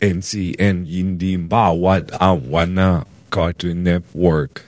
NCN Yindimba, what I wanna Cartoon Network.